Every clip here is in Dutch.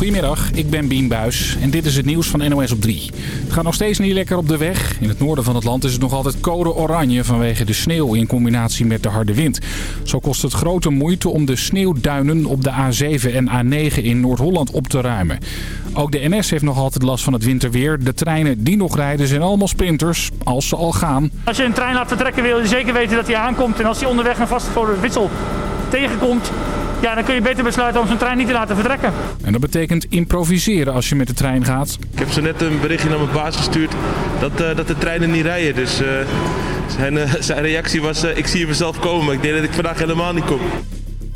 Goedemiddag, ik ben Bien Buis en dit is het nieuws van NOS op 3. Het gaat nog steeds niet lekker op de weg. In het noorden van het land is het nog altijd code oranje vanwege de sneeuw in combinatie met de harde wind. Zo kost het grote moeite om de sneeuwduinen op de A7 en A9 in Noord-Holland op te ruimen. Ook de NS heeft nog altijd last van het winterweer. De treinen die nog rijden zijn allemaal sprinters, als ze al gaan. Als je een trein laat vertrekken wil je zeker weten dat hij aankomt. En als hij onderweg een vastgevroren wissel tegenkomt, ja, dan kun je beter besluiten om zijn trein niet te laten vertrekken. En dat betekent improviseren als je met de trein gaat. Ik heb zo net een berichtje naar mijn baas gestuurd dat, uh, dat de treinen niet rijden. Dus uh, zijn, uh, zijn reactie was, ik zie je mezelf komen, maar ik denk dat ik vandaag helemaal niet kom.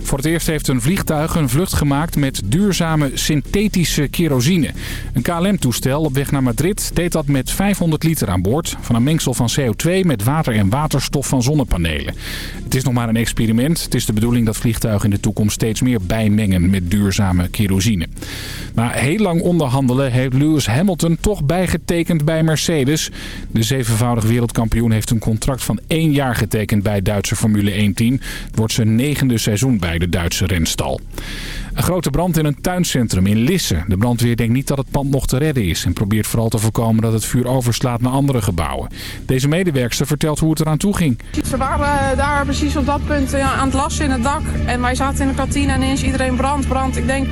Voor het eerst heeft een vliegtuig een vlucht gemaakt met duurzame synthetische kerosine. Een KLM-toestel op weg naar Madrid deed dat met 500 liter aan boord... van een mengsel van CO2 met water en waterstof van zonnepanelen. Het is nog maar een experiment. Het is de bedoeling dat vliegtuigen in de toekomst steeds meer bijmengen met duurzame kerosine. Na heel lang onderhandelen heeft Lewis Hamilton toch bijgetekend bij Mercedes. De zevenvoudig wereldkampioen heeft een contract van één jaar getekend bij Duitse Formule 1-team. Het wordt zijn negende seizoen bij de Duitse renstal. Een grote brand in een tuincentrum in Lisse. De brandweer denkt niet dat het pand nog te redden is... en probeert vooral te voorkomen dat het vuur overslaat naar andere gebouwen. Deze medewerkster vertelt hoe het eraan toe ging. Ze waren daar precies op dat punt aan het lassen in het dak. En wij zaten in de kantine en ineens iedereen brand, brand. Ik denk,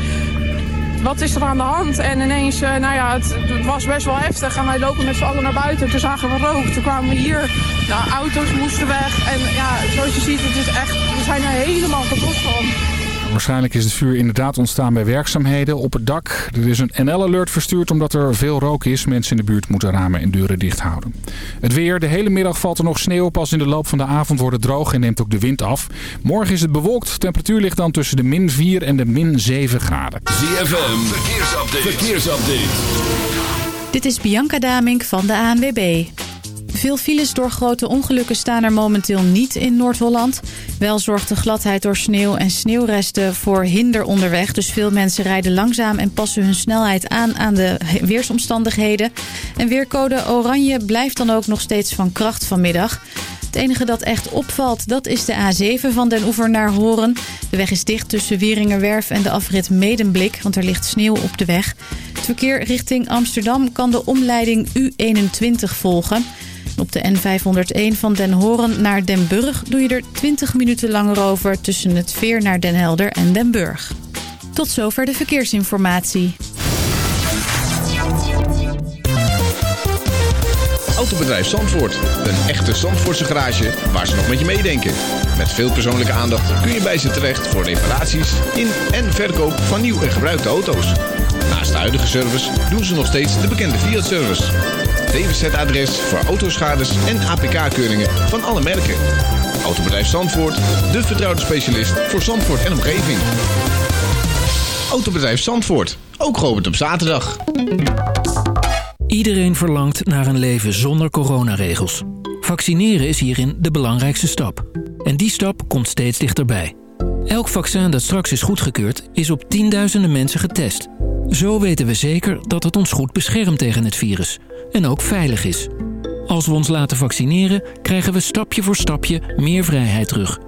wat is er aan de hand? En ineens, nou ja, het, het, was best wel heftig. En wij lopen met z'n allen naar buiten. Toen zagen we rook. Toen kwamen we hier. De auto's moesten weg. En ja, zoals je ziet, het is echt, we zijn er helemaal kapot van. Waarschijnlijk is het vuur inderdaad ontstaan bij werkzaamheden op het dak. Er is een NL-alert verstuurd omdat er veel rook is. Mensen in de buurt moeten ramen en deuren dicht houden. Het weer. De hele middag valt er nog sneeuw. Pas in de loop van de avond wordt het droog en neemt ook de wind af. Morgen is het bewolkt. De temperatuur ligt dan tussen de min 4 en de min 7 graden. ZFM. Verkeersupdate. Verkeersupdate. Dit is Bianca Damink van de ANWB. Veel files door grote ongelukken staan er momenteel niet in Noord-Holland. Wel zorgt de gladheid door sneeuw en sneeuwresten voor hinder onderweg. Dus veel mensen rijden langzaam en passen hun snelheid aan aan de weersomstandigheden. En weercode oranje blijft dan ook nog steeds van kracht vanmiddag. Het enige dat echt opvalt, dat is de A7 van Den Oever naar Horen. De weg is dicht tussen Wieringerwerf en de afrit Medemblik, want er ligt sneeuw op de weg. Het verkeer richting Amsterdam kan de omleiding U21 volgen. Op de N501 van Den Horen naar Den Burg doe je er 20 minuten langer over... tussen het Veer naar Den Helder en Den Burg. Tot zover de verkeersinformatie. Autobedrijf Zandvoort. Een echte Zandvoortse garage waar ze nog met je meedenken. Met veel persoonlijke aandacht kun je bij ze terecht voor reparaties in en verkoop van nieuw en gebruikte auto's. Naast de huidige service doen ze nog steeds de bekende Fiat-service. DWZ-adres voor autoschades en APK-keuringen van alle merken. Autobedrijf Zandvoort, de vertrouwde specialist voor Zandvoort en omgeving. Autobedrijf Zandvoort, ook geopend op zaterdag. Iedereen verlangt naar een leven zonder coronaregels. Vaccineren is hierin de belangrijkste stap. En die stap komt steeds dichterbij. Elk vaccin dat straks is goedgekeurd is op tienduizenden mensen getest. Zo weten we zeker dat het ons goed beschermt tegen het virus en ook veilig is. Als we ons laten vaccineren, krijgen we stapje voor stapje meer vrijheid terug.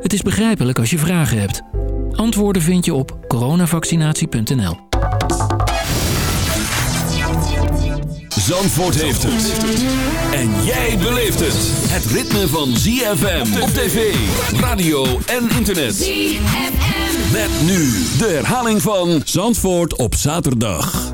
Het is begrijpelijk als je vragen hebt. Antwoorden vind je op coronavaccinatie.nl. Zandvoort heeft het. En jij beleeft het. Het ritme van ZFM op tv, radio en internet. ZFM. Met nu de herhaling van Zandvoort op zaterdag.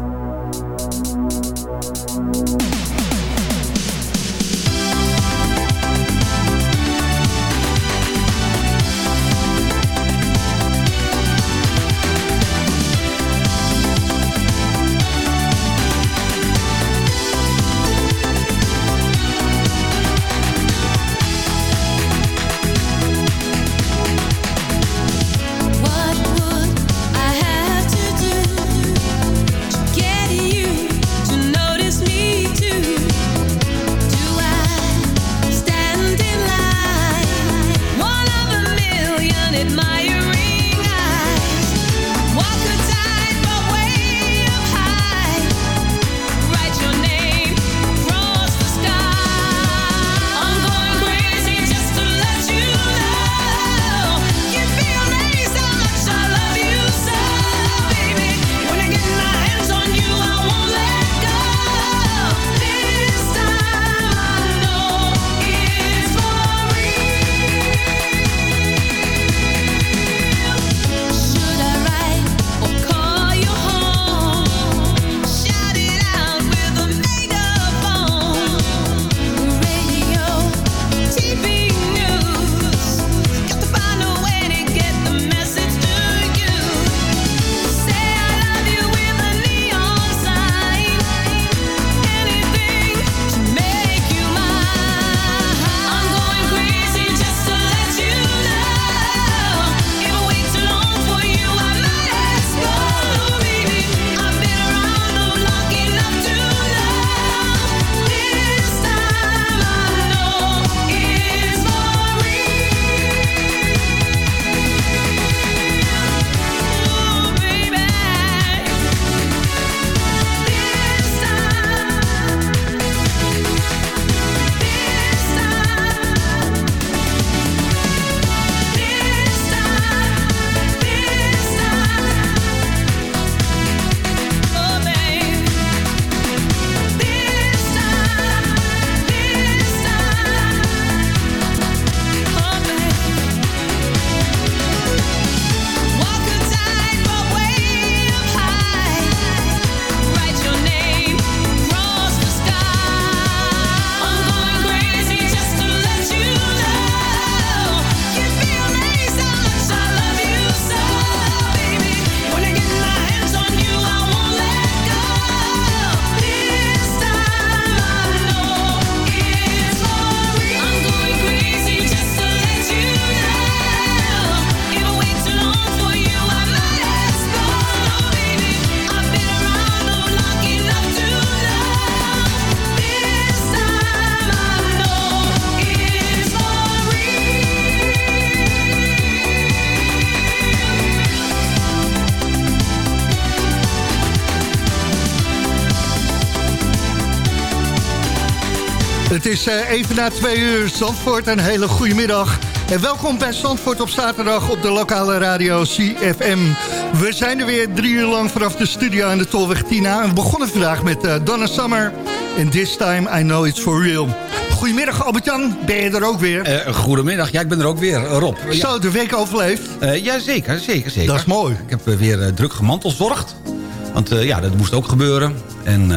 Is uh, even na twee uur Zandvoort. Een hele goede middag. En welkom bij Zandvoort op zaterdag op de lokale radio CFM. We zijn er weer drie uur lang vanaf de studio aan de Tolweg Tina. En we begonnen vandaag met uh, Donna Summer. And this time I know it's for real. Goedemiddag Albert-Jan, ben je er ook weer? Uh, goedemiddag, ja ik ben er ook weer, Rob. Zo, de week overleefd? Uh, ja, zeker, zeker, zeker. Dat is mooi. Ik heb weer druk gemantelzorgd. Want ja, dat moest ook gebeuren. En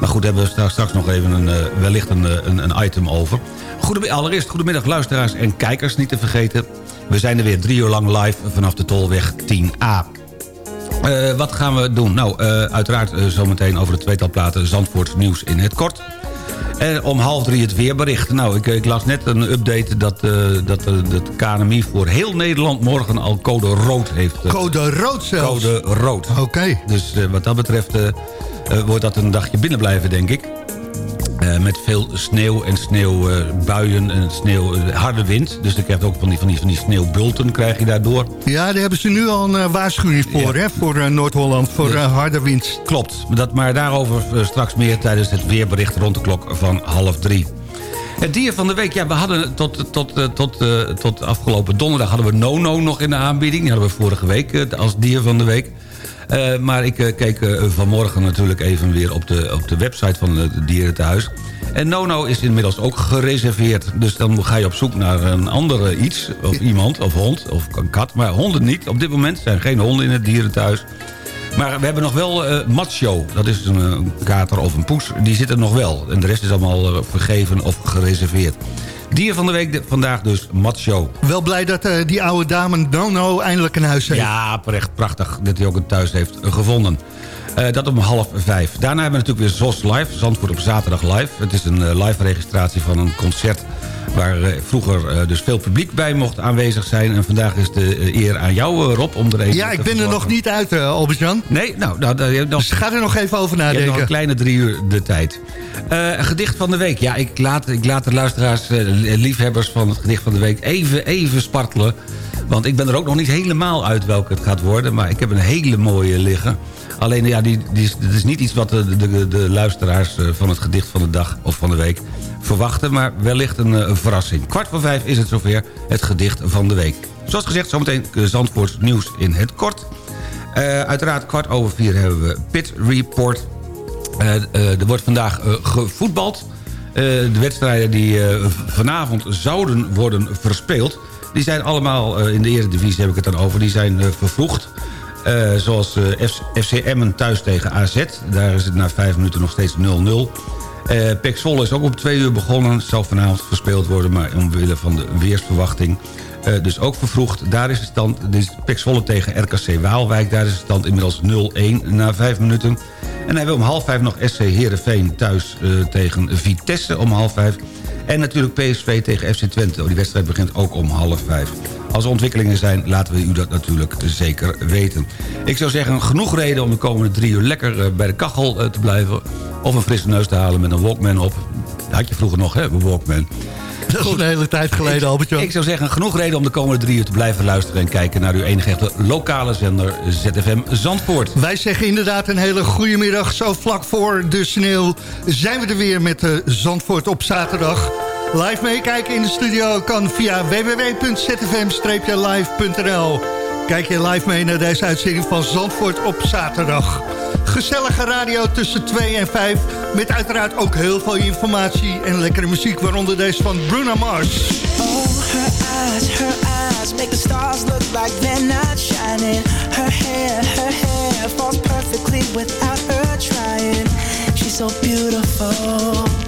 maar goed, hebben we straks nog even een, eh, wellicht een, eh, een, een item over. Goede, allereerst goedemiddag luisteraars en kijkers, niet te vergeten. We zijn er weer drie uur lang live vanaf de Tolweg 10A. Uh, eh, wat gaan we doen? Nou, uh, uiteraard uh, zometeen over de tweetal platen Zandvoort nieuws in het kort. En om half drie het weerbericht. Nou, ik, ik las net een update dat, dat het KNMI voor heel Nederland morgen al code rood heeft. Code rood zelfs? Code rood. Oké. Dus wat dat betreft wordt dat een dagje binnen blijven, denk ik. Uh, met veel sneeuw en sneeuwbuien en sneeuw, uh, harde wind. Dus je krijgt ook van die, van, die, van die sneeuwbulten krijg je daardoor. Ja, daar hebben ze nu al een waarschuwing voor, hè, voor Noord-Holland, voor harde wind. Klopt, dat, maar daarover straks meer tijdens het weerbericht rond de klok van half drie. Het dier van de week, ja, we hadden tot, tot, tot, tot afgelopen donderdag hadden we Nono nog in de aanbieding. Die hadden we vorige week als dier van de week. Uh, maar ik uh, keek uh, vanmorgen natuurlijk even weer op de, op de website van het dierenthuis. En Nono is inmiddels ook gereserveerd. Dus dan ga je op zoek naar een andere iets. Of iemand, of hond, of een kat. Maar honden niet. Op dit moment zijn geen honden in het dierenthuis. Maar we hebben nog wel Macho. Dat is een kater of een poes. Die zit er nog wel. En de rest is allemaal vergeven of gereserveerd. Dier van de week vandaag dus Macho. Wel blij dat uh, die oude dame Nono eindelijk een huis heeft. Ja, echt prachtig dat hij ook een thuis heeft gevonden. Uh, dat om half vijf. Daarna hebben we natuurlijk weer ZOS Live. Zandvoort op zaterdag live. Het is een uh, live registratie van een concert waar uh, vroeger dus veel publiek bij mocht aanwezig zijn. En vandaag is de eer aan jou, Rob, om er even Ja, ik ben er nog niet uit, Albert-Jan. Nee? Nou, nou, nou dus ga er nog even over nadenken. Je hebt nog een kleine drie uur de tijd. Uh, gedicht van de week. Ja, ik laat, ik laat de luisteraars, uh, liefhebbers van het gedicht van de week... even, even spartelen. Want ik ben er ook nog niet helemaal uit welke het gaat worden. Maar ik heb een hele mooie liggen. Alleen, ja, die, die, het is niet iets wat de, de, de luisteraars eh, van het gedicht van de dag of van de week verwachten. Maar wellicht een, een verrassing. Kwart voor vijf is het zover het gedicht van de week. Zoals gezegd, zometeen Zandvoorts nieuws in het kort. Uh, uiteraard kwart over vier hebben we Pit Report eh, eh, er wordt vandaag eh, gevoetbald. de wedstrijden die vanavond zouden worden verspeeld... die zijn allemaal, in de Eredivisie heb ik het dan over... die zijn vervroegd. Zoals FC Emmen thuis tegen AZ. Daar is het na vijf minuten nog steeds 0-0. Uh, Pek Zwolle is ook op twee uur begonnen. Zal vanavond verspeeld worden, maar omwille van de weersverwachting... Uh, dus ook vervroegd. Daar is de stand, dus Pek Zwolle tegen RKC Waalwijk. Daar is de stand inmiddels 0-1 na vijf minuten. En hij wil om half vijf nog SC Heerenveen thuis uh, tegen Vitesse om half vijf. En natuurlijk PSV tegen FC Twente. Die wedstrijd begint ook om half vijf. Als er ontwikkelingen zijn, laten we u dat natuurlijk zeker weten. Ik zou zeggen, genoeg reden om de komende drie uur lekker uh, bij de kachel uh, te blijven. Of een frisse neus te halen met een Walkman op. Dat had je vroeger nog, hè, een Walkman. Dat is een hele tijd geleden, albert Ik zou zeggen, genoeg reden om de komende drie uur te blijven luisteren... en kijken naar uw enige echte lokale zender ZFM Zandvoort. Wij zeggen inderdaad een hele goede middag. Zo vlak voor de sneeuw zijn we er weer met uh, Zandvoort op zaterdag. Live meekijken in de studio kan via www.zfm-live.nl. Kijk je live mee naar deze uitzending van Zandvoort op zaterdag. Gezellige radio tussen 2 en 5. Met uiteraard ook heel veel informatie en lekkere muziek. Waaronder deze van Bruno Mars. Oh, her eyes, her eyes make the stars look like they're not shining. Her hair, her hair falls perfectly without her trying. She's so beautiful.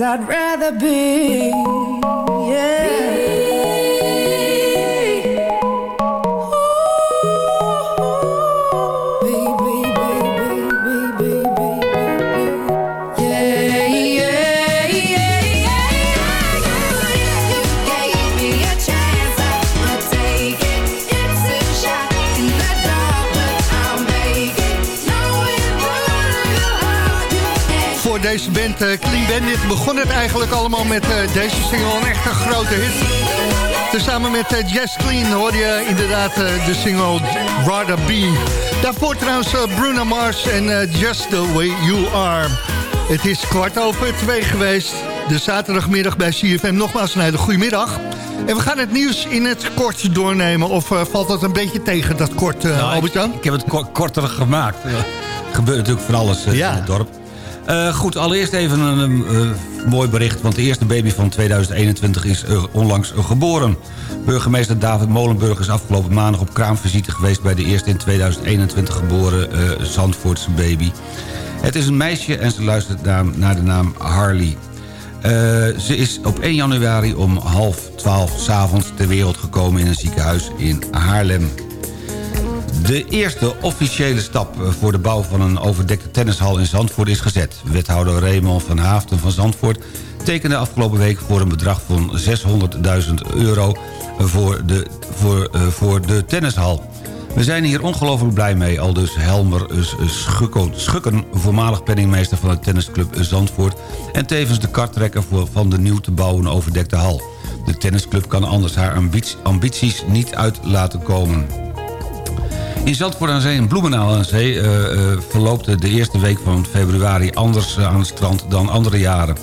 I'd rather be begon het eigenlijk allemaal met eh, deze single, een echt een grote hit. Tezamen met uh, Jess Clean hoorde je inderdaad eh, de single Rather Be. Daarvoor trouwens eh, Bruno Mars en eh, Just The Way You Are. Het is kwart over twee geweest. De zaterdagmiddag bij CFM. Nogmaals een hele goede middag. En we gaan het nieuws in het kort doornemen. Of eh, valt dat een beetje tegen, dat kort, uh, Nou, ik, Albert-Jan? ik heb het ko- korter gemaakt. Er gebeurt natuurlijk van alles eh, Ja. in het dorp. Eh, goed, allereerst even een eh, mooi bericht... want de eerste baby van 2021 is eh, onlangs geboren. Burgemeester David Molenburg is afgelopen maandag op kraamvisite geweest... bij de eerste in 2021 geboren Zandvoortse baby. Het is een meisje en ze luistert naar, naar de naam Harley. Ze is op 1 januari om half 12 s'avonds ter wereld gekomen... in een ziekenhuis in Haarlem. De eerste officiële stap eh, voor de bouw van een overdekte tennishal in Zandvoort is gezet. Wethouder Raymond van Haafden van Zandvoort tekende afgelopen week voor een bedrag van 600.000 euro voor de, voor, eh, voor de tennishal. We zijn hier ongelooflijk blij mee, al dus Helmer Schukken... voormalig penningmeester van de tennisclub Zandvoort... en tevens de karttrekker van de nieuw te bouwen overdekte hal. De tennisclub kan anders haar ambitie- ambities niet uit laten komen. In Zandvoort aan Zee en Bloemendaal aan Zee eh, eh, verloopt de eerste week van februari anders eh, aan het strand dan andere jaren.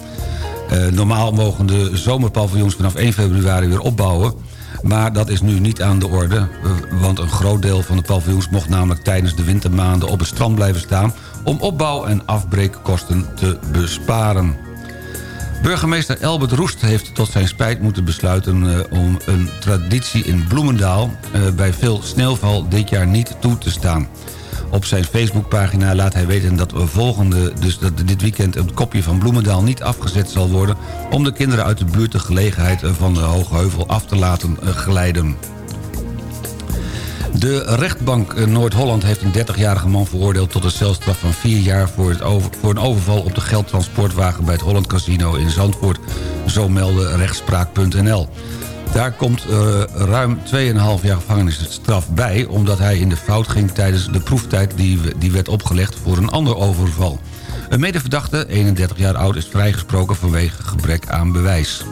Normaal mogen de zomerpaviljoens vanaf 1 februari weer opbouwen. Maar dat is nu niet aan de orde. Want een groot deel van de paviljoens mocht namelijk tijdens de wintermaanden op het strand blijven staan... om opbouw- en afbreekkosten te besparen. Burgemeester Elbert Roest heeft tot zijn spijt moeten besluiten... eh, om een traditie in Bloemendaal eh, bij veel sneeuwval dit jaar niet toe te staan. Op zijn Facebookpagina laat hij weten dat we volgende, dus dat dit weekend het kopje van Bloemendaal niet afgezet zal worden... om de kinderen uit de buurt de gelegenheid van de Hoge Heuvel af te laten eh, glijden. De rechtbank Noord-Holland heeft een 30-jarige man veroordeeld... tot een celstraf van 4 jaar voor, het voor een overval op de geldtransportwagen... bij het Holland Casino in Zandvoort. Zo meldde rechtspraak.nl. Daar komt eh, ruim 2,5 jaar gevangenisstraf bij... omdat hij in de fout ging tijdens de proeftijd die, die werd opgelegd voor een ander overval. Een medeverdachte, 31 jaar oud, is vrijgesproken vanwege gebrek aan bewijs.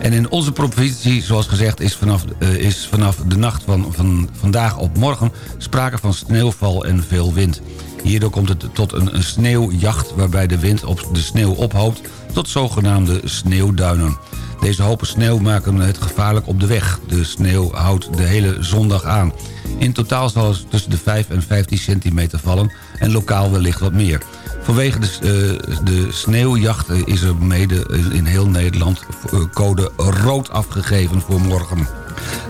En in onze provincie, zoals gezegd, is vanaf, eh, is vanaf de nacht van, van vandaag op morgen... sprake van sneeuwval en veel wind. Hierdoor komt het tot een, een sneeuwjacht waarbij de wind op de sneeuw ophoopt... tot zogenaamde sneeuwduinen. Deze hopen sneeuw maken het gevaarlijk op de weg. De sneeuw houdt de hele zondag aan. In totaal zal het tussen de 5 en 15 centimeter vallen... en lokaal wellicht wat meer. Vanwege de, eh, de sneeuwjachten is er mede in heel Nederland eh, code rood afgegeven voor morgen.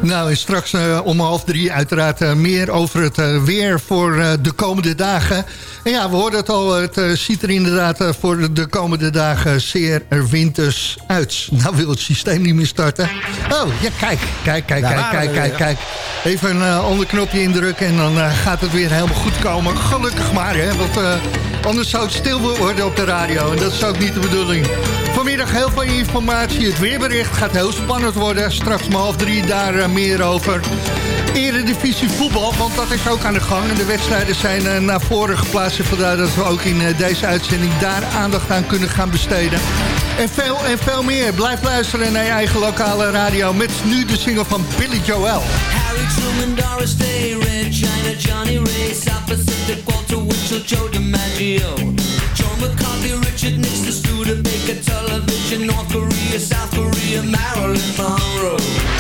Nou, en straks eh, om half drie uiteraard eh, meer over het eh, weer voor de komende dagen. En ja, we hoorden het al, het ziet er inderdaad voor de, de komende dagen zeer winters uit. Nou wil het systeem niet meer starten. Oh, ja, kijk, kijk, kijk, Daar kijk, kijk, kijk, kijk. Even een eh, ander knopje indrukken en dan gaat het weer helemaal goed komen. Gelukkig maar, hè, want anders zou het stil worden op de radio. En dat is ook niet de bedoeling. Vanmiddag heel veel informatie. Het weerbericht gaat heel spannend worden. Straks om half drie daar eh, meer over. Eredivisie voetbal, want dat is ook aan de gang. En de wedstrijden zijn eh, naar voren geplaatst. Vandaar dat we ook in eh, deze uitzending daar aandacht aan kunnen gaan besteden. En veel en veel meer. Blijf luisteren naar je eigen lokale radio. Met nu de single van Billy Joel. Harry Truman, Doris Day, Red China, Johnny Ray, Walter Joe DiMaggio, McCarthy, Richard Nixon, Television, Korea, South Korea, Marilyn.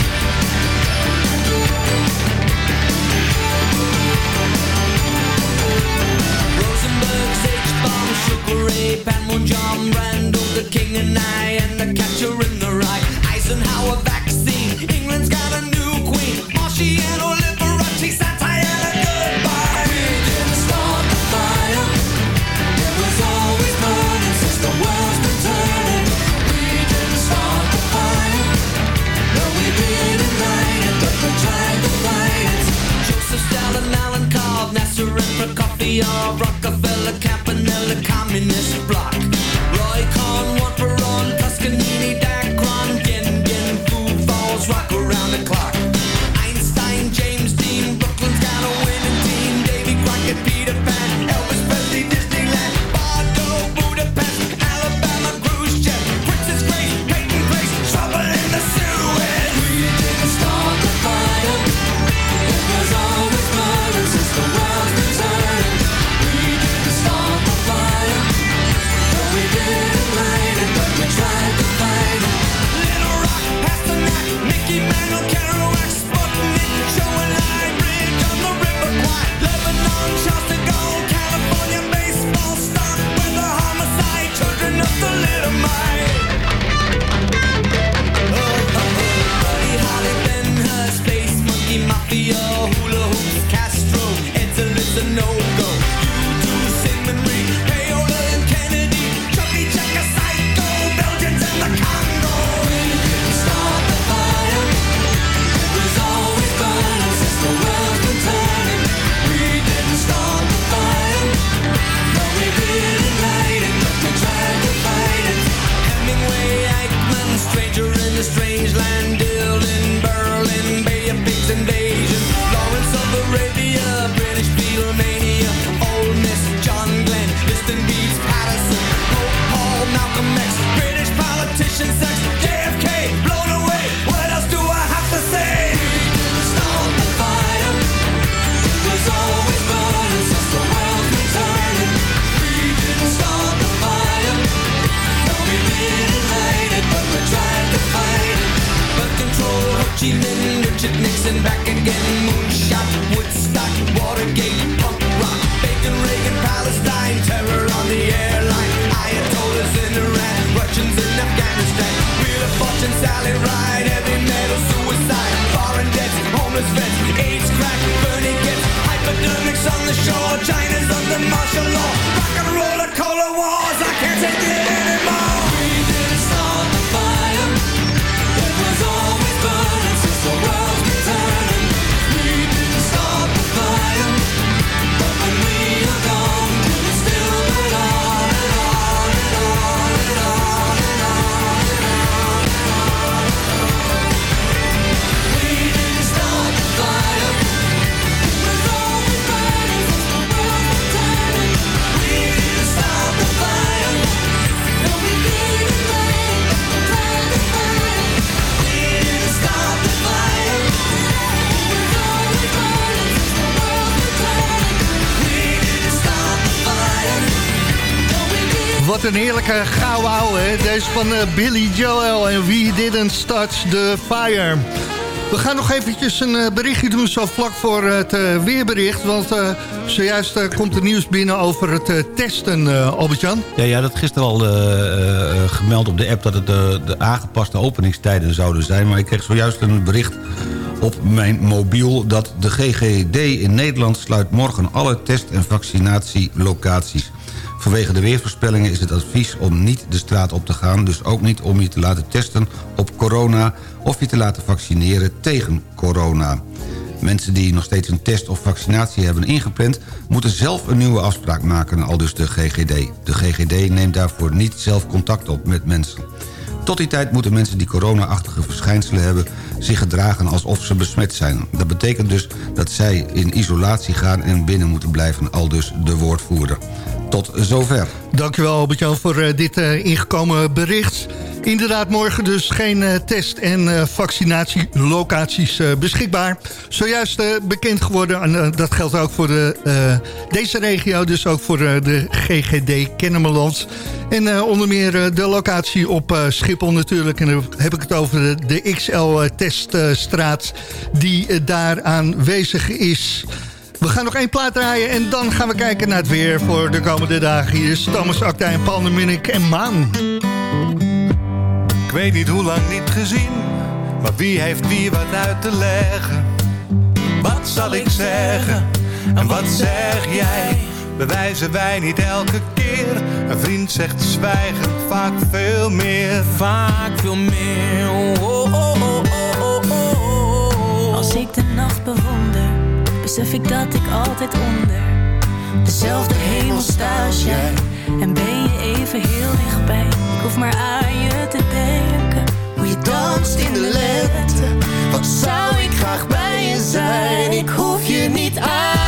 Sugar Ray, Panmunjom, Randall, the King and I, and the Catcher in the Rye, Eisenhower vaccine, England's got a new queen, Marciano, Ouwe, hè? Deze van eh, Billy Joel en We Didn't Start the Fire. We gaan nog eventjes een eh, berichtje doen zo vlak voor het eh, weerbericht. Want zojuist komt er nieuws binnen over het testen, Albert-Jan. Ja, ja, dat gisteren al gemeld op de app dat het de aangepaste openingstijden zouden zijn. Maar ik kreeg zojuist een bericht op mijn mobiel dat de GGD in Nederland sluit morgen alle test- en vaccinatielocaties. Vanwege de weervoorspellingen is het advies om niet de straat op te gaan... dus ook niet om je te laten testen op corona... of je te laten vaccineren tegen corona. Mensen die nog steeds een test of vaccinatie hebben ingepland... moeten zelf een nieuwe afspraak maken, al dus de GGD. De GGD neemt daarvoor niet zelf contact op met mensen. Tot die tijd moeten mensen die corona-achtige verschijnselen hebben... zich gedragen alsof ze besmet zijn. Dat betekent dus dat zij in isolatie gaan en binnen moeten blijven... al dus de woordvoerder. Tot zover. Dankjewel Albert-Jan voor eh, dit eh, ingekomen bericht. Inderdaad, morgen dus geen eh, test- en vaccinatielocaties beschikbaar. Zojuist bekend geworden, en dat geldt ook voor de, deze regio... dus ook voor de GGD Kennemerland. En onder meer de locatie op Schiphol natuurlijk. En dan heb ik het over de, de XL-teststraat die daar aanwezig is... We gaan nog één plaat draaien en dan gaan we kijken naar het weer voor de komende dagen. Hier is Thomas Acta en Paul de Munnik en Maan. Ik weet niet hoe lang niet gezien, maar wie heeft wie wat uit te leggen? Wat zal ik zeggen en wat zeg jij? Bewijzen wij niet elke keer? Een vriend zegt zwijgen vaak veel meer. Vaak veel meer. Oh, oh, oh, oh, oh, oh, oh. Als ik de nacht bewonder, besef ik dat ik altijd onder dezelfde hemel sta als jij. En ben je even heel dichtbij. Ik hoef maar aan je te denken. Hoe je danst in de lente. Wat zou ik graag bij je zijn? Ik hoef je niet uit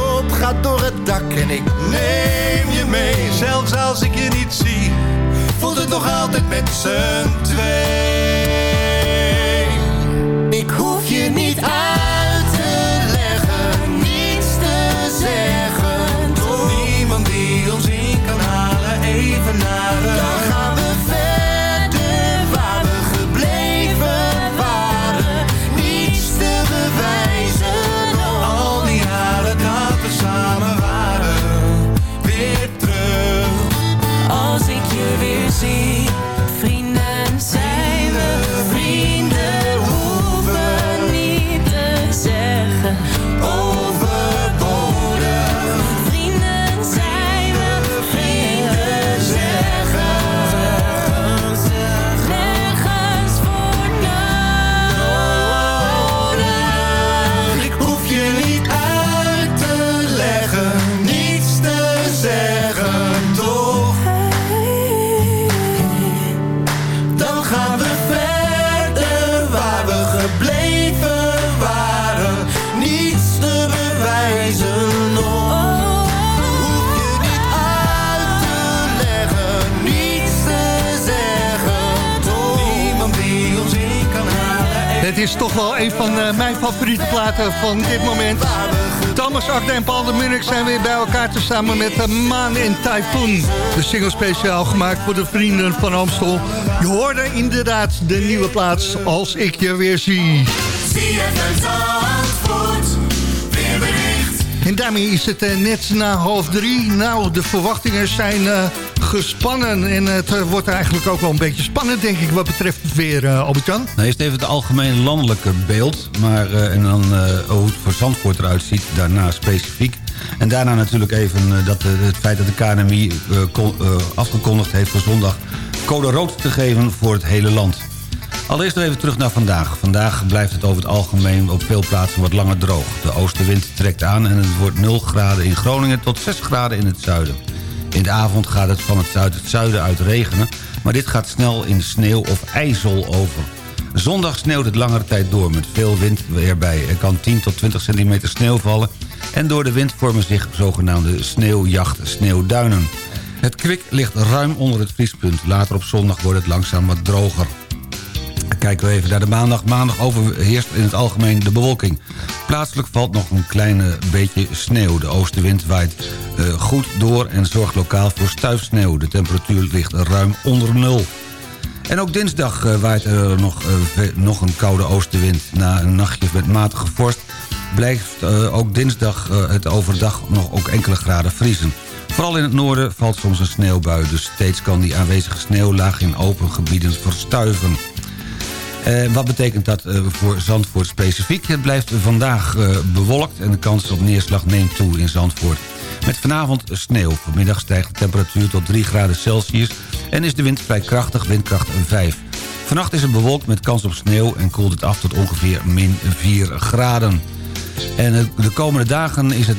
op, ga door het dak en ik neem je mee. Zelfs als ik je niet zie, voelt het nog altijd met z'n twee. Ik hoef je niet uit wel een van eh, mijn favoriete platen van dit moment. Thomas Akda en Paul de Munich zijn weer bij elkaar te samen met uh, Maan en Typhoon. De single speciaal gemaakt voor de vrienden van Amstel. Je hoorde inderdaad de nieuwe plaats Als ik je weer zie. En daarmee is het eh, net na half drie. Nou, de verwachtingen zijn eh, gespannen. En het eh, wordt eigenlijk ook wel een beetje spannend, denk ik, wat betreft het weer, uh, Albert-Jan. Nou, eerst even het algemeen landelijke beeld. Maar, eh, en dan hoe het voor Zandvoort eruit ziet, daarna specifiek. En daarna natuurlijk even dat, het feit dat de KNMI kon- afgekondigd heeft voor zondag... code rood te geven voor het hele land. Allereerst even terug naar vandaag. Vandaag blijft het over het algemeen op veel plaatsen wat langer droog. De oostenwind trekt aan en het wordt 0 graden in Groningen tot 6 graden in het zuiden. In de avond gaat het van het zuid het zuiden uit regenen... maar dit gaat snel in sneeuw of ijzel over. Zondag sneeuwt het langere tijd door met veel wind erbij. Er kan 10 tot 20 centimeter sneeuw vallen... en door de wind vormen zich zogenaamde sneeuwjacht sneeuwduinen. Het kwik ligt ruim onder het vriespunt. Later op zondag wordt het langzaam wat droger. Kijken we even naar de maandag. Maandag overheerst in het algemeen de bewolking. Plaatselijk valt nog een klein beetje sneeuw. De oostenwind waait eh, goed door en zorgt lokaal voor stuifsneeuw. De temperatuur ligt ruim onder nul. En ook dinsdag eh, waait er nog, eh, nog een koude oostenwind. Na een nachtje met matige vorst blijft ook dinsdag het overdag nog ook enkele graden vriezen. Vooral in het noorden valt soms een sneeuwbui... dus steeds kan die aanwezige sneeuwlaag in open gebieden verstuiven. Eh, wat betekent dat eh, voor Zandvoort specifiek? Het blijft vandaag eh, bewolkt en de kans op neerslag neemt toe in Zandvoort. Met vanavond sneeuw. Vanmiddag stijgt de temperatuur tot 3 graden Celsius... en is de wind vrij krachtig, windkracht 5. Vannacht is het bewolkt met kans op sneeuw... en koelt het af tot ongeveer min 4 graden. En de komende dagen is het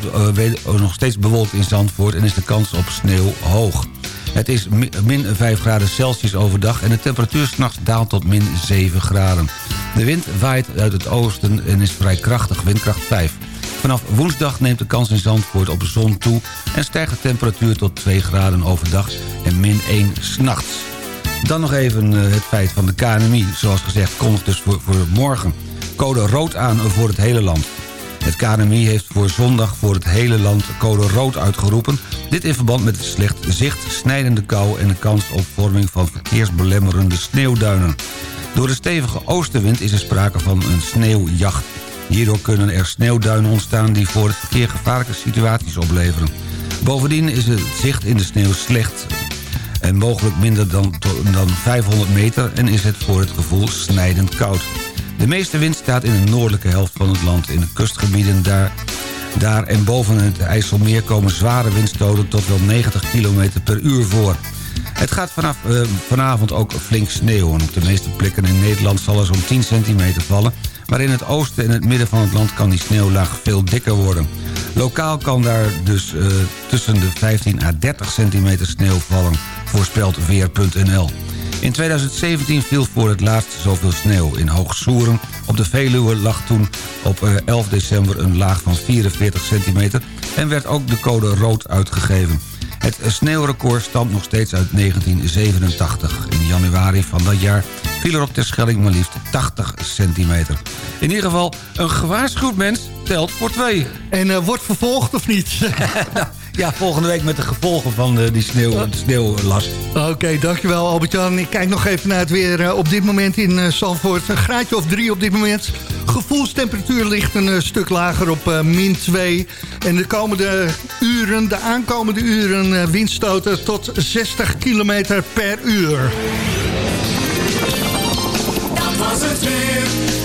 nog steeds bewolkt in Zandvoort... en is de kans op sneeuw hoog. Het is mi- min 5 graden Celsius overdag... en de temperatuur s'nachts daalt tot min 7 graden. De wind waait uit het oosten en is vrij krachtig, windkracht 5. Vanaf woensdag neemt de kans in Zandvoort op de zon toe... en stijgt de temperatuur tot 2 graden overdag en min 1 s'nachts. Dan nog even eh, het feit van de KNMI. Zoals gezegd, kondigt dus voor, voor morgen code rood aan voor het hele land. Het KNMI heeft voor zondag voor het hele land code rood uitgeroepen. Dit in verband met het slecht zicht, snijdende kou... en de kans op vorming van verkeersbelemmerende sneeuwduinen. Door de stevige oostenwind is er sprake van een sneeuwjacht. Hierdoor kunnen er sneeuwduinen ontstaan die voor het verkeer gevaarlijke situaties opleveren. Bovendien is het zicht in de sneeuw slecht en mogelijk minder dan, dan 500 meter... en is het voor het gevoel snijdend koud. De meeste wind staat in de noordelijke helft van het land. In de kustgebieden daar, daar en boven het IJsselmeer komen zware windstoten... tot wel 90 km per uur voor. Het gaat vanaf eh, vanavond ook flink sneeuwen. Op de meeste plekken in Nederland zal er zo'n 10 centimeter vallen... maar in het oosten en het midden van het land kan die sneeuwlaag veel dikker worden. Lokaal kan daar dus eh, tussen de 15 à 30 centimeter sneeuw vallen, voorspelt Weer.nl. In 2017 viel voor het laatst zoveel sneeuw. In Hoogsoeren op de Veluwe lag toen op eh, 11 december een laag van 44 centimeter... en werd ook de code rood uitgegeven. Het sneeuwrecord stamt nog steeds uit 1987. In januari van dat jaar viel er op Terschelling maar liefst 80 centimeter. In ieder geval, een gewaarschuwd mens telt voor twee. En eh, wordt vervolgd of niet? ja, volgende week met de gevolgen van eh, die sneeuw, de sneeuwlast. Oké, dankjewel Albert-Jan. Ik kijk nog even naar het weer eh, op dit moment in Zandvoort. Een graadje of drie op dit moment. Gevoelstemperatuur ligt een stuk lager op min 2. En de komende uren, de aankomende uren, windstoten tot 60 kilometer per uur. Dat was het weer.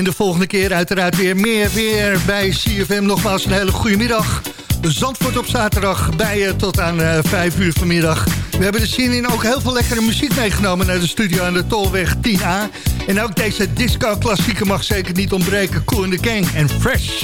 En de volgende keer uiteraard weer meer weer bij CFM. Nogmaals een hele goede middag. Zandvoort op zaterdag bij je tot aan eh 5 uur vanmiddag. We hebben er zin in ook heel veel lekkere muziek meegenomen naar de studio aan de Tolweg 10A. En ook deze disco-klassieker mag zeker niet ontbreken. Cool in the Gang en Fresh.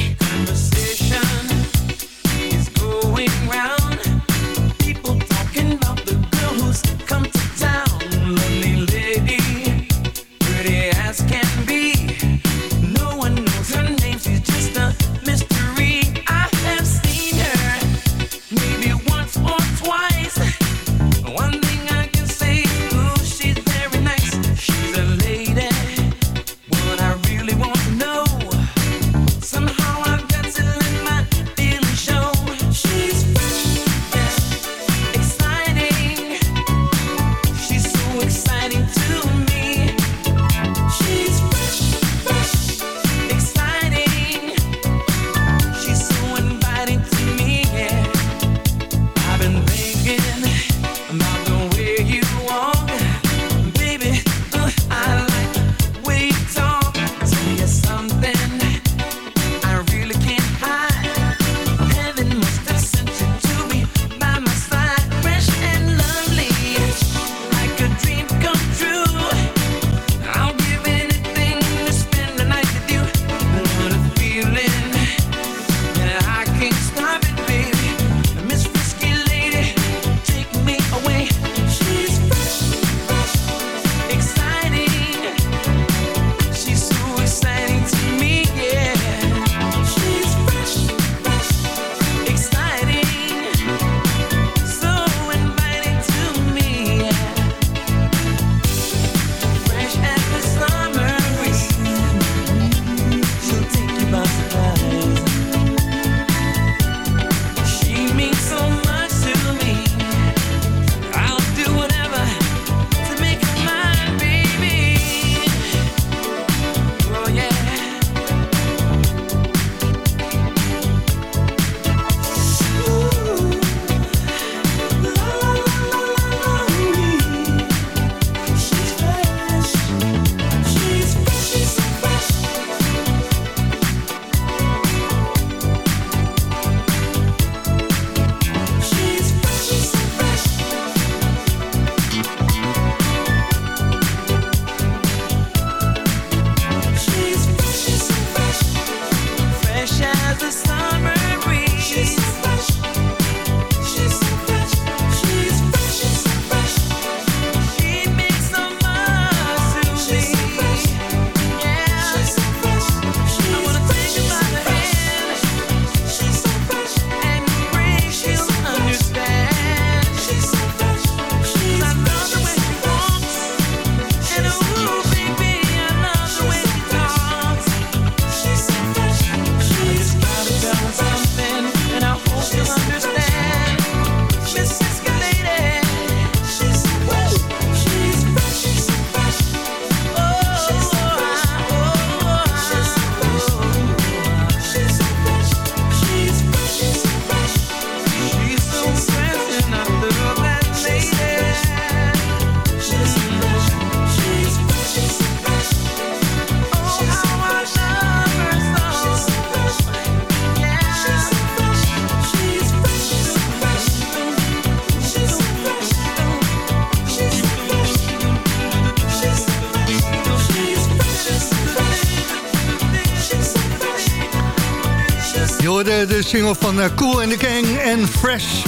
Single van eh, Cool and the Gang en Fresh.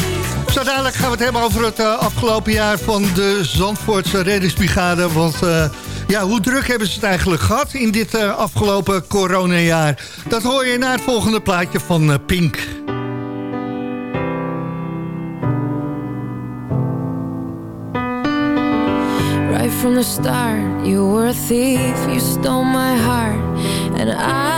Zo dadelijk gaan we het hebben over het eh, afgelopen jaar van de Zandvoortse reddingsbrigade. Want eh, ja, hoe druk hebben ze het eigenlijk gehad in dit eh, afgelopen coronajaar? Dat hoor je na het volgende plaatje van Pink. Right from the start, you were a thief, you stole my heart, and I,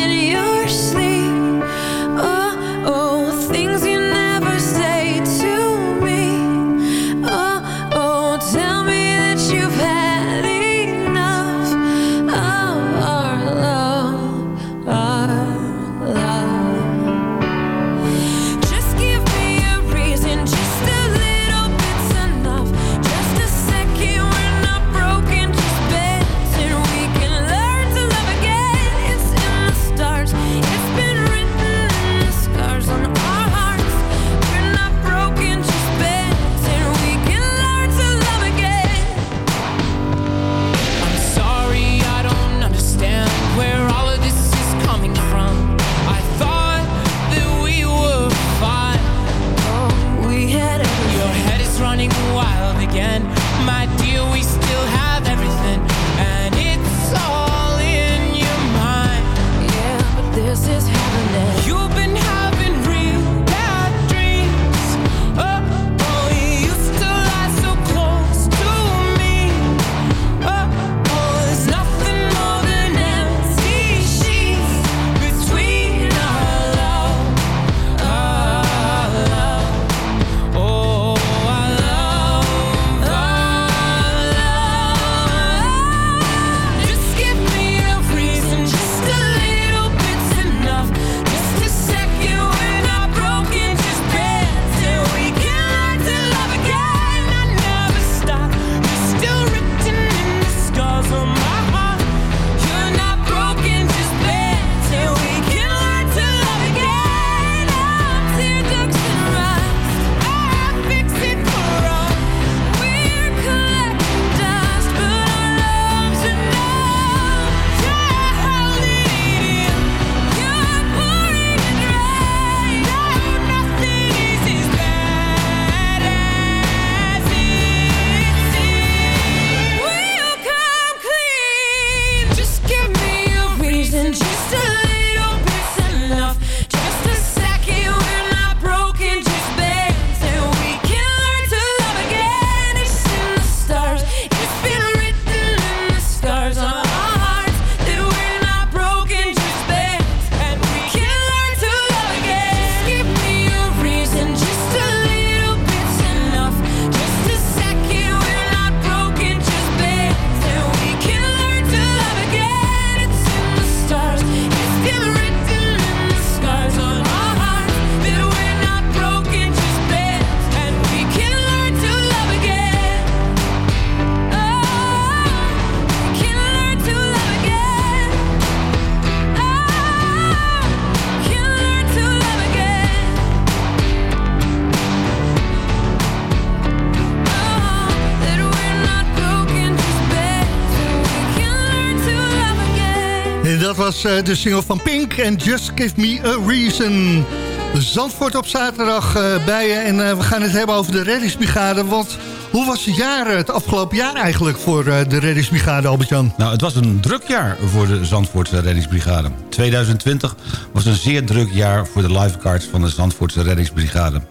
eh, de single van Pink en Just Give Me a Reason. Zandvoort op zaterdag eh, bij je en eh, we gaan het hebben over de reddingsbrigade. Want hoe was het jaar, het afgelopen jaar eigenlijk voor de reddingsbrigade, Albert-Jan? Nou, het was een druk jaar voor de Zandvoortse reddingsbrigade. 2020 was een zeer druk jaar voor de lifeguards van de Zandvoortse reddingsbrigade.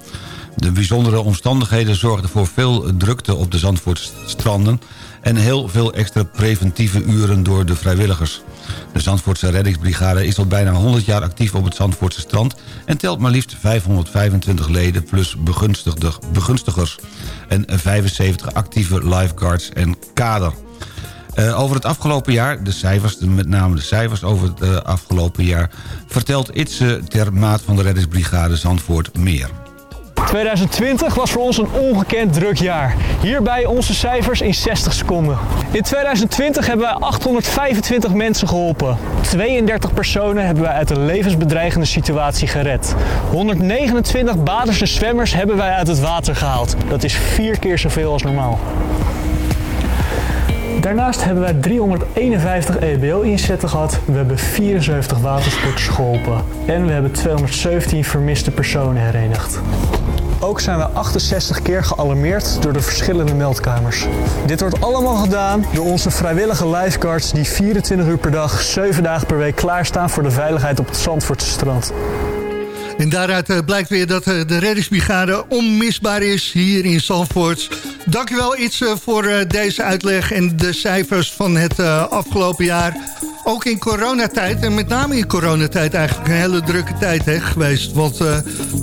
De bijzondere omstandigheden zorgden voor veel drukte op de Zandvoortse stranden... en heel veel extra preventieve uren door de vrijwilligers. De Zandvoortse reddingsbrigade is al bijna 100 jaar actief op het Zandvoortse strand... en telt maar liefst 525 leden plus begunstigers... en 75 actieve lifeguards en kader. Eh, over het afgelopen jaar, de cijfers, met name de cijfers over het eh, afgelopen jaar... vertelt Itse ter maat van de reddingsbrigade Zandvoort meer. 2020 was voor ons een ongekend druk jaar. Hierbij onze cijfers in 60 seconden. In 2020 hebben wij 825 mensen geholpen. 32 personen hebben wij uit een levensbedreigende situatie gered. 129 baders en zwemmers hebben wij uit het water gehaald. Dat is vier keer zoveel als normaal. Daarnaast hebben wij 351 EBO-inzetten gehad. We hebben 74 watersporters geholpen. En we hebben 217 vermiste personen herenigd. Ook zijn we 68 keer gealarmeerd door de verschillende meldkamers. Dit wordt allemaal gedaan door onze vrijwillige lifeguards die 24 uur per dag, 7 dagen per week klaarstaan voor de veiligheid op het Zandvoortse strand. En daaruit eh, blijkt weer dat eh, de reddingsbrigade onmisbaar is hier in Zandvoort. Dankjewel iets eh, voor eh, deze uitleg en de cijfers van het afgelopen jaar. Ook in coronatijd, en met name in coronatijd eigenlijk een hele drukke tijd hè, geweest. Want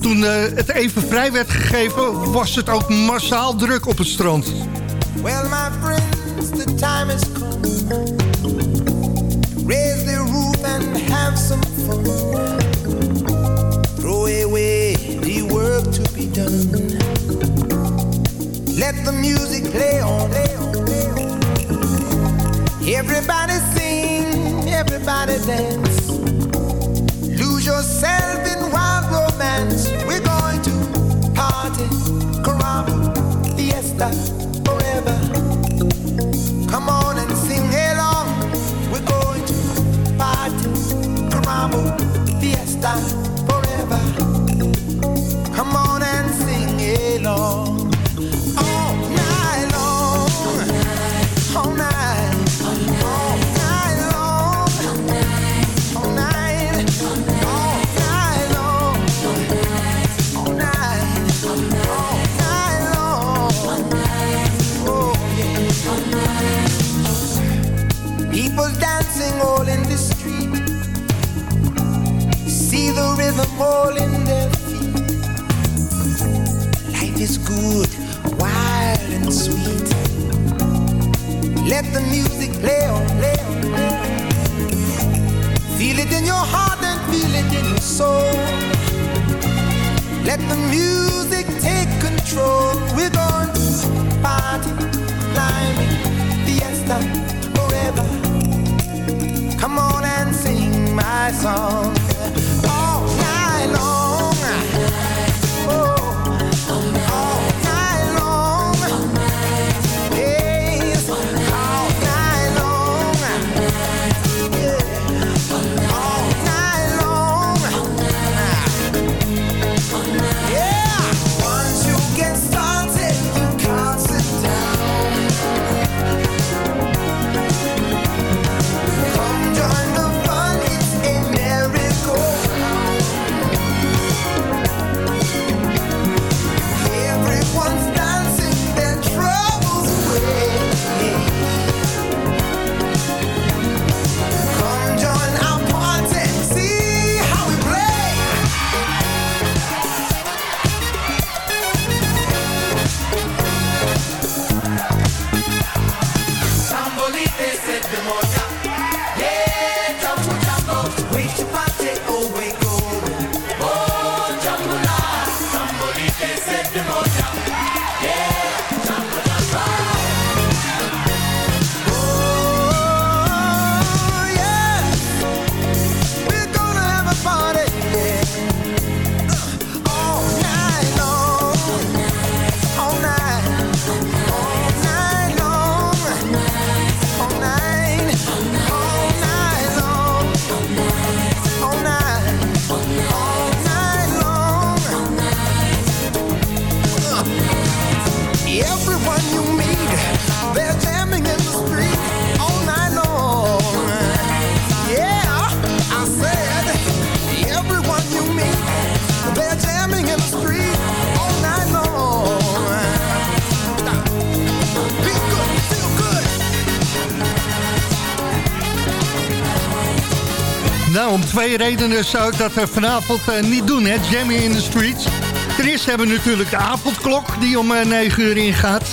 toen het even vrij werd gegeven, was het ook massaal druk op het strand. Well, my friends, the time has come. Raise the roof and have some fun. Done. Let the music play on. Everybody sing, everybody dance. Lose yourself in wild romance. We're going to party, caramba, fiesta, Redenen zou ik dat eh, vanavond eh, niet doen, hè? Jammy in the Streets. Ten eerste hebben we natuurlijk de avondklok die om eh, 9 uur ingaat.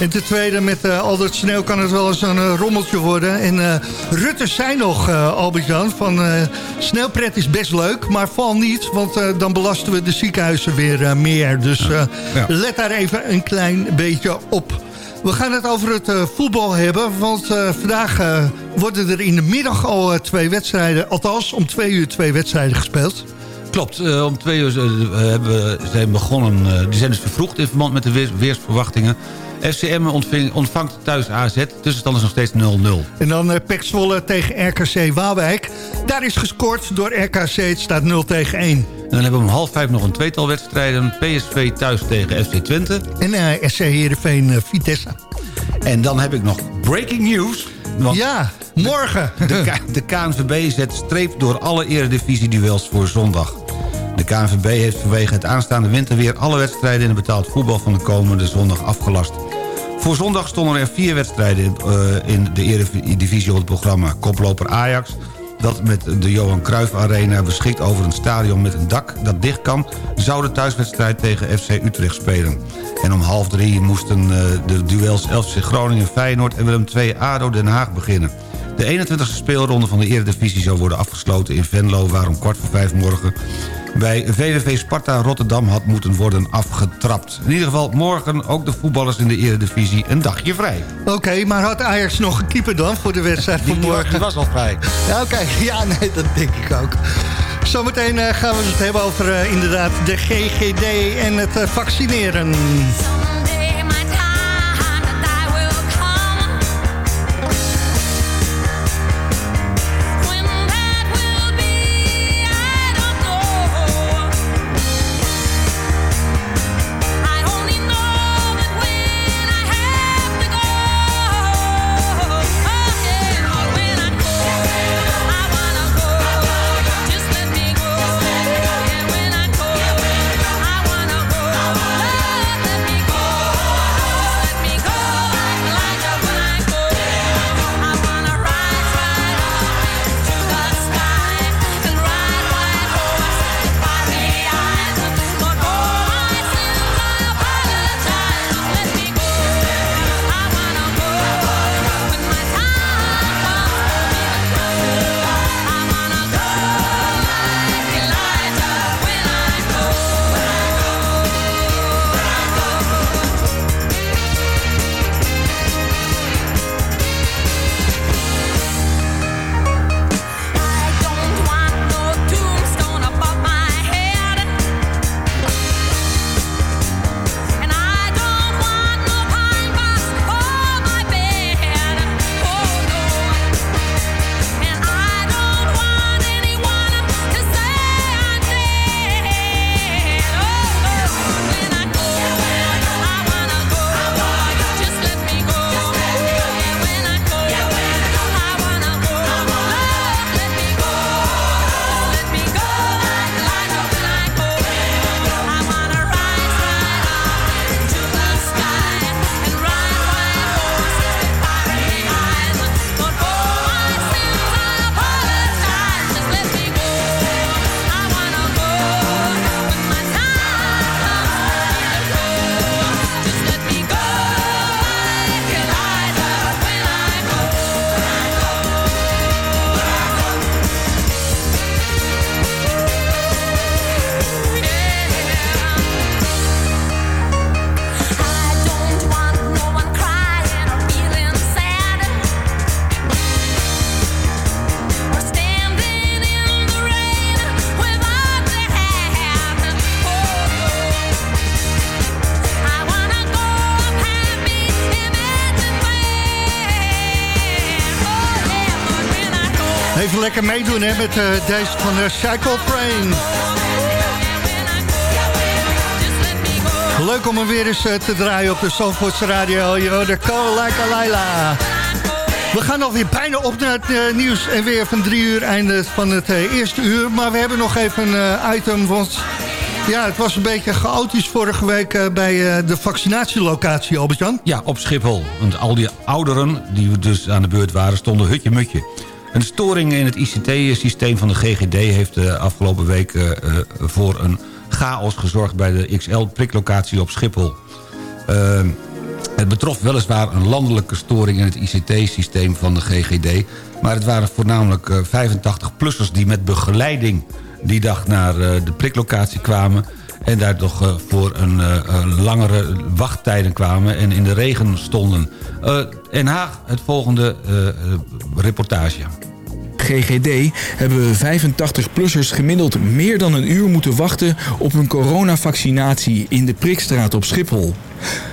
En ten tweede, met eh, al dat sneeuw kan het wel eens een eh, rommeltje worden. En eh Rutte zei nog, eh, Albert-Jan, van eh, sneeuwpret is best leuk, maar val niet. Want eh, dan belasten we de ziekenhuizen weer eh, meer. Dus eh, Ja. let daar even een klein beetje op. We gaan het over het eh, voetbal hebben, want eh, vandaag eh, worden er in de middag al eh, twee wedstrijden, althans om twee uur twee wedstrijden gespeeld. Klopt, eh, om twee uur eh, hebben zijn begonnen, eh, die zijn dus vervroegd in verband met de weers- weersverwachtingen. FCM ontving, ontvangt thuis AZ, tussenstand is nog steeds 0-0. En dan eh Pek Zwolle tegen RKC Waalwijk. Daar is gescoord door RKC, het staat 0 tegen 1. En dan hebben we om half vijf nog een tweetal wedstrijden. PSV thuis tegen FC Twente. En eh SC Heerenveen eh, Vitesse. En dan heb ik nog breaking news. Want ja, morgen. De KNVB zet streep door alle eredivisie-duels voor zondag. De KNVB heeft vanwege het aanstaande winterweer... alle wedstrijden in het betaald voetbal van de komende zondag afgelast. Voor zondag stonden er vier wedstrijden eh, in de eredivisie op het programma. Koploper Ajax, dat met de Johan Cruijff Arena beschikt over een stadion met een dak dat dicht kan... zou de thuiswedstrijd tegen FC Utrecht spelen. En om half drie moesten eh, de duels FC Groningen, Feyenoord en Willem II ADO Den Haag beginnen. De 21e speelronde van de Eredivisie zou worden afgesloten in Venlo... waar om kwart voor vijf morgen bij VVV Sparta Rotterdam had moeten worden afgetrapt. In ieder geval morgen ook de voetballers in de Eredivisie een dagje vrij. Oké, maar had Ajax nog een keeper dan voor de wedstrijd van morgen? Die was al vrij. Ja, oké. Ja, nee, dat denk ik ook. Zometeen eh, gaan we het hebben over eh, inderdaad de GGD en het eh, vaccineren. Even lekker meedoen hè, met eh, deze van de Cycle Train. Leuk om hem weer eens eh, te draaien op de Zandvoortse radio. Hoort de Like Laila. We gaan alweer bijna op naar het eh, nieuws en weer van drie uur einde van het eh, eerste uur. Maar we hebben nog even een eh, item, want ja, het was een beetje chaotisch vorige week eh, bij eh, de vaccinatielocatie, Albert-Jan. Ja, op Schiphol. Want al die ouderen die dus aan de beurt waren, stonden hutje-mutje. Een storing in het ICT-systeem van de GGD heeft de afgelopen week eh, eh, voor een chaos gezorgd bij de XL-priklocatie op Schiphol. Eh, Het betrof weliswaar een landelijke storing in het ICT-systeem van de GGD... maar het waren voornamelijk eh, 85-plussers die met begeleiding die dag naar eh, de priklocatie kwamen... en daar toch eh, voor een eh, een langere wachttijden kwamen en in de regen stonden. Eh Den Haag, het volgende eh, eh, reportage. GGD hebben 85-plussers gemiddeld meer dan een uur moeten wachten op een coronavaccinatie in de Prikstraat op Schiphol.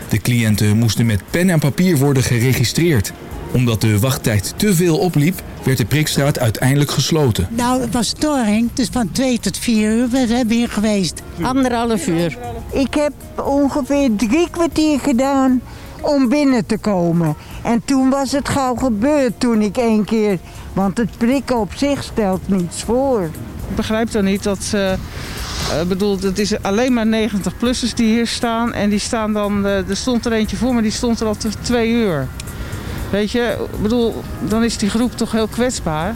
De cliënten moesten met pen en papier worden geregistreerd. Omdat de wachttijd te veel opliep, werd de Prikstraat uiteindelijk gesloten. Nou, het was storing, dus van twee tot vier uur we zijn hier geweest. Anderhalf uur. Ik heb ongeveer drie kwartier gedaan om binnen te komen. En toen was het gauw gebeurd toen ik één keer... Want het prikken op zich stelt niets voor. Ik begrijp dan niet dat ze... eh, bedoel, het is alleen maar 90-plussers die hier staan. En die staan dan... eh, er stond er eentje voor, maar die stond er al twee uur. Weet je, ik bedoel, dan is die groep toch heel kwetsbaar.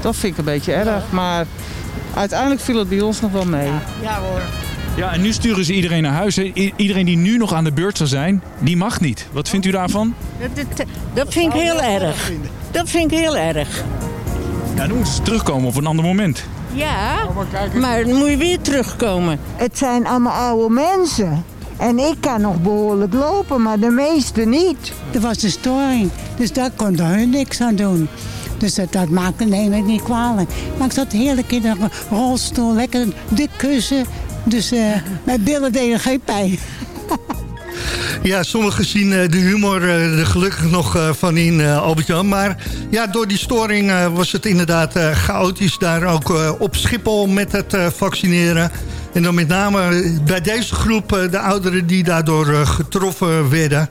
Dat vind ik een beetje erg. Maar uiteindelijk viel het bij ons nog wel mee. Ja hoor. Ja, en nu sturen ze iedereen naar huis. I- iedereen die nu nog aan de beurt zou zijn, die mag niet. Wat vindt u daarvan? Dat, dat, dat vind ik heel erg. Dat vind ik heel erg. Ja, dan moeten ze terugkomen op een ander moment. Ja, maar dan moet je weer terugkomen. Het zijn allemaal oude mensen. En ik kan nog behoorlijk lopen, maar de meesten niet. Er was een storing, dus daar konden hun niks aan doen. Dus dat, maakte neem niet kwalijk. Maar ik zat heerlijk in een rolstoel, lekker dik kussen. Dus eh, mijn billen deden geen pijn. Ja, sommigen zien eh, de humor eh, er gelukkig nog eh, van in, Albert-Jan. Maar ja, door die storing was het inderdaad chaotisch daar ook op Schiphol met het vaccineren. En dan met name bij deze groep de ouderen die daardoor getroffen werden.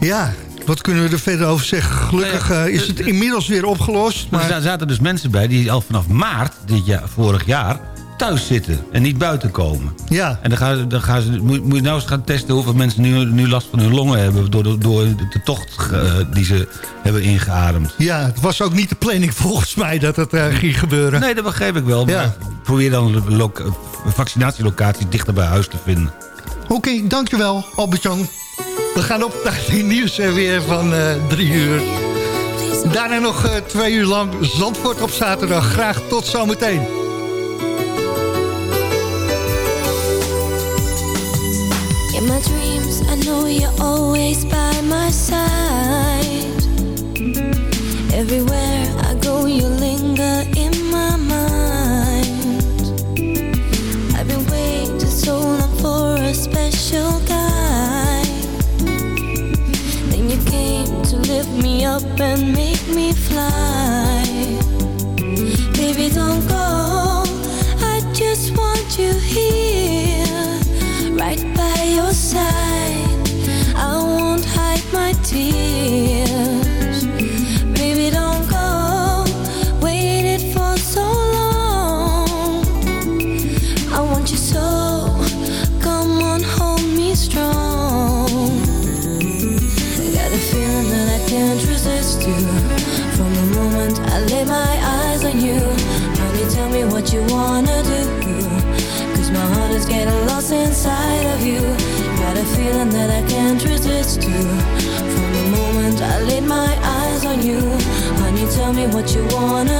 Ja, wat kunnen we er verder over zeggen? Gelukkig eh, is het inmiddels weer opgelost. Maar er za- zaten dus mensen bij die al vanaf maart dit jaar, vorig jaar thuis zitten en niet buiten komen. Ja. En dan gaan, ze- dan gaan ze, moet, moet je nou eens gaan testen hoeveel mensen nu, nu last van hun longen hebben... door de, door de tocht eh, die ze hebben ingeademd. Ja, het was ook niet de planning volgens mij dat het eh, ging gebeuren. Nee, dat begrijp ik wel. Maar probeer dan vaccinatielocaties dichter bij huis te vinden. Oké, dankjewel Albert-Jan. We gaan op naar het nieuws eh, weer van drie uur. Daarna nog twee uur lang Zandvoort op zaterdag. Graag tot zometeen. In my dreams, I know you're always by my side. Everywhere I go, you linger in my mind. I've been waiting so long for a special guy. Then you came to lift me up and make me fly. Baby, don't go. I just want you here, you wanna